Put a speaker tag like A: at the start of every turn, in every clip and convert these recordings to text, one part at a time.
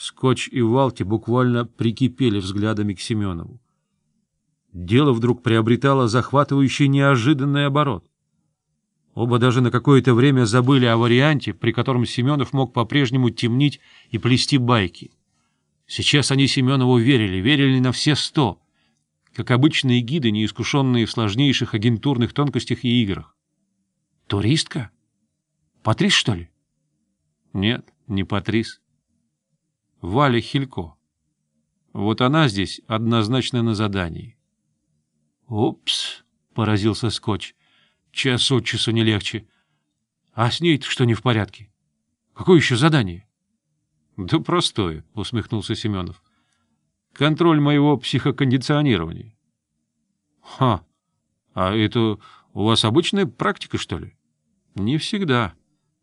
A: Скотч и Валти буквально прикипели взглядами к Семенову. Дело вдруг приобретало захватывающий неожиданный оборот. Оба даже на какое-то время забыли о варианте, при котором Семенов мог по-прежнему темнить и плести байки. Сейчас они Семенову верили, верили на все сто, как обычные гиды, неискушенные в сложнейших агентурных тонкостях и играх. «Туристка? Патрис, что ли?» «Нет, не Патрис». Валя Хилько. Вот она здесь однозначно на задании. — Упс, — поразился Скотч, — час от часу не легче. А с ней-то что не в порядке? Какое еще задание? — Да простое, — усмехнулся Семенов. — Контроль моего психокондиционирования. — Ха! А это у вас обычная практика, что ли? — Не всегда,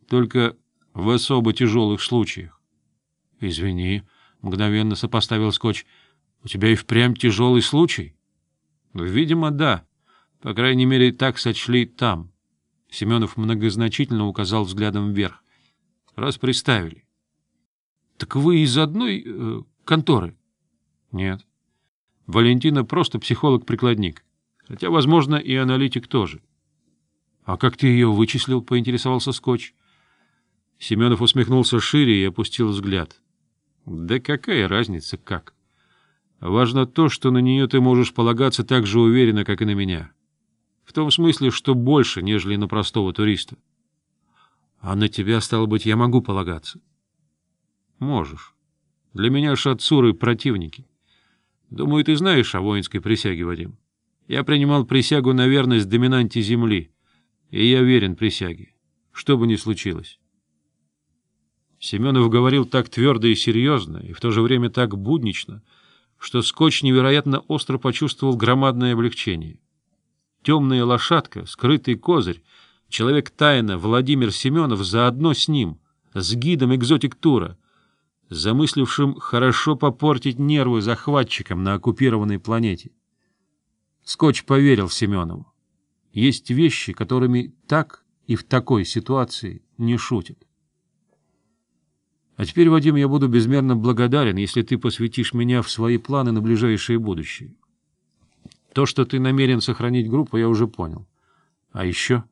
A: только в особо тяжелых случаях. — Извини, — мгновенно сопоставил скотч. — У тебя и впрямь тяжелый случай? «Ну, — Видимо, да. По крайней мере, так сочли там. Семенов многозначительно указал взглядом вверх. — Раз приставили. — Так вы из одной э, конторы? — Нет. Валентина просто психолог-прикладник. Хотя, возможно, и аналитик тоже. — А как ты ее вычислил? — поинтересовался Скотч. Семенов усмехнулся шире и опустил взгляд. — да какая разница как? Важно то, что на нее ты можешь полагаться так же уверенно, как и на меня. В том смысле, что больше, нежели на простого туриста. А на тебя, стало быть, я могу полагаться. Можешь. Для меня шатсуры — противники. Думаю, ты знаешь о воинской присяге, Вадим. Я принимал присягу на верность доминанте земли, и я верен присяге, что бы ни случилось. Семенов говорил так твердо и серьезно, и в то же время так буднично, что скотч невероятно остро почувствовал громадное облегчение. Темная лошадка, скрытый козырь, человек-тайна Владимир Семенов заодно с ним, с гидом экзотик-тура, замыслившим хорошо попортить нервы захватчикам на оккупированной планете. Скотч поверил Семенову. Есть вещи, которыми так и в такой ситуации не шутят. А теперь, Вадим, я буду безмерно благодарен, если ты посвятишь меня в свои планы на ближайшее будущее. То, что ты намерен сохранить группу, я уже понял. А еще?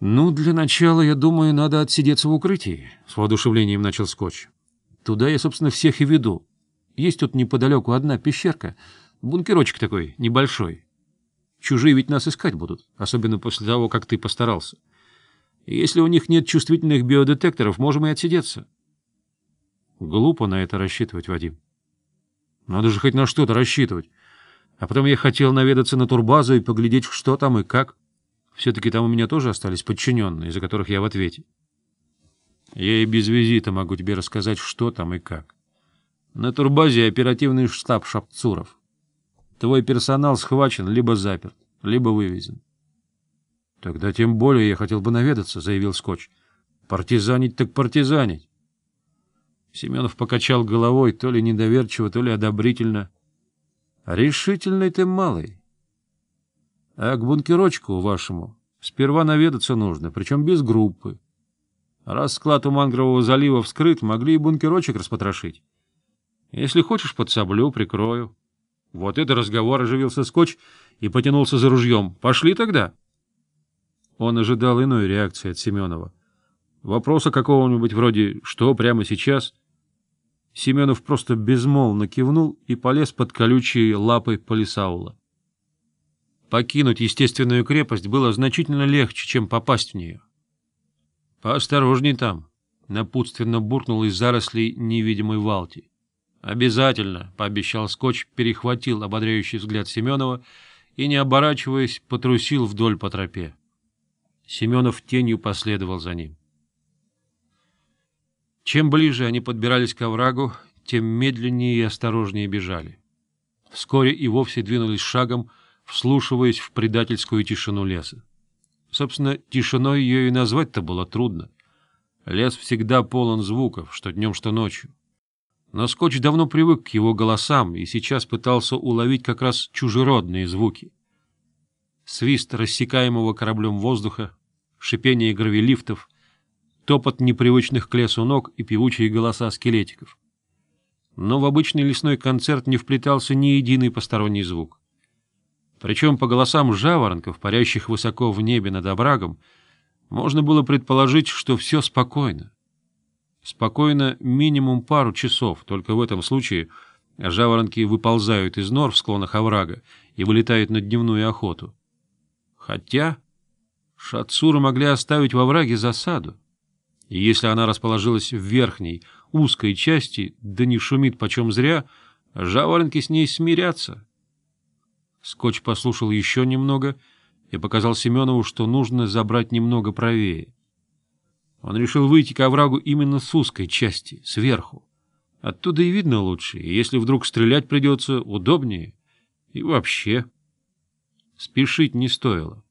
A: Ну, для начала, я думаю, надо отсидеться в укрытии, — с воодушевлением начал Скотч. Туда я, собственно, всех и веду. Есть тут неподалеку одна пещерка, бункерочек такой, небольшой. Чужие ведь нас искать будут, особенно после того, как ты постарался. — Если у них нет чувствительных биодетекторов, можем и отсидеться. Глупо на это рассчитывать, Вадим. Надо же хоть на что-то рассчитывать. А потом я хотел наведаться на турбазу и поглядеть, что там и как. Все-таки там у меня тоже остались подчиненные, из-за которых я в ответе. Я и без визита могу тебе рассказать, что там и как. На турбазе оперативный штаб Шапцуров. Твой персонал схвачен, либо заперт, либо вывезен. — Тогда тем более я хотел бы наведаться, — заявил Скотч. — Партизанить так партизанить. Семенов покачал головой, то ли недоверчиво, то ли одобрительно. — Решительный ты малый. — А к бункерочку вашему сперва наведаться нужно, причем без группы. Раз склад у Мангрового залива вскрыт, могли и бункерочек распотрошить. Если хочешь, подсоблю, прикрою. Вот это разговор оживился скотч и потянулся за ружьем. — Пошли тогда. — он ожидал иной реакции от Семенова. Вопроса какого-нибудь вроде «что прямо сейчас?» Семенов просто безмолвно кивнул и полез под колючие лапы Полисаула. Покинуть естественную крепость было значительно легче, чем попасть в нее. — Поосторожней там, — напутственно буркнул из зарослей невидимой Валти. — Обязательно, — пообещал Скотч, перехватил ободряющий взгляд Семенова и, не оборачиваясь, потрусил вдоль по тропе. Семенов тенью последовал за ним. Чем ближе они подбирались к оврагу, тем медленнее и осторожнее бежали. Вскоре и вовсе двинулись шагом, вслушиваясь в предательскую тишину леса. Собственно, тишиной ее и назвать-то было трудно. Лес всегда полон звуков, что днем, что ночью. Но Скотч давно привык к его голосам и сейчас пытался уловить как раз чужеродные звуки. Свист рассекаемого кораблем воздуха, шипение гравилифтов, топот непривычных к лесу ног и певучие голоса скелетиков. Но в обычный лесной концерт не вплетался ни единый посторонний звук. Причем по голосам жаворонков, парящих высоко в небе над обрагом, можно было предположить, что все спокойно. Спокойно минимум пару часов, только в этом случае жаворонки выползают из нор в склонах оврага и вылетают на дневную охоту. Хотя... Шатсуры могли оставить во враге засаду. И если она расположилась в верхней, узкой части, да не шумит почем зря, жаворонки с ней смирятся. Скотч послушал еще немного и показал Семенову, что нужно забрать немного правее. Он решил выйти к оврагу именно с узкой части, сверху. Оттуда и видно лучше, и если вдруг стрелять придется, удобнее. И вообще. Спешить не стоило.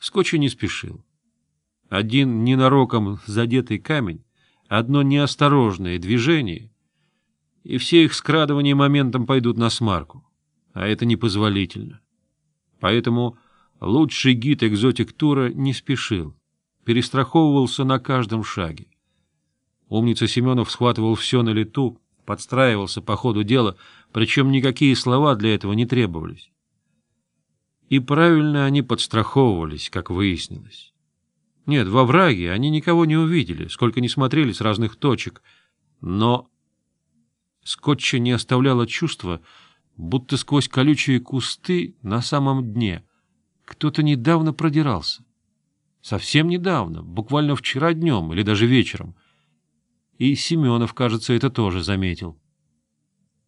A: Скотч не спешил. Один ненароком задетый камень, одно неосторожное движение, и все их скрадывания моментом пойдут на смарку, а это непозволительно. Поэтому лучший гид экзотик-тура не спешил, перестраховывался на каждом шаге. Умница Семенов схватывал все на лету, подстраивался по ходу дела, причем никакие слова для этого не требовались. И правильно они подстраховывались, как выяснилось. Нет, во враге они никого не увидели, сколько не смотрели с разных точек, но Скотча не оставляло чувство, будто сквозь колючие кусты на самом дне кто-то недавно продирался. Совсем недавно, буквально вчера днем или даже вечером. И Семенов, кажется, это тоже заметил.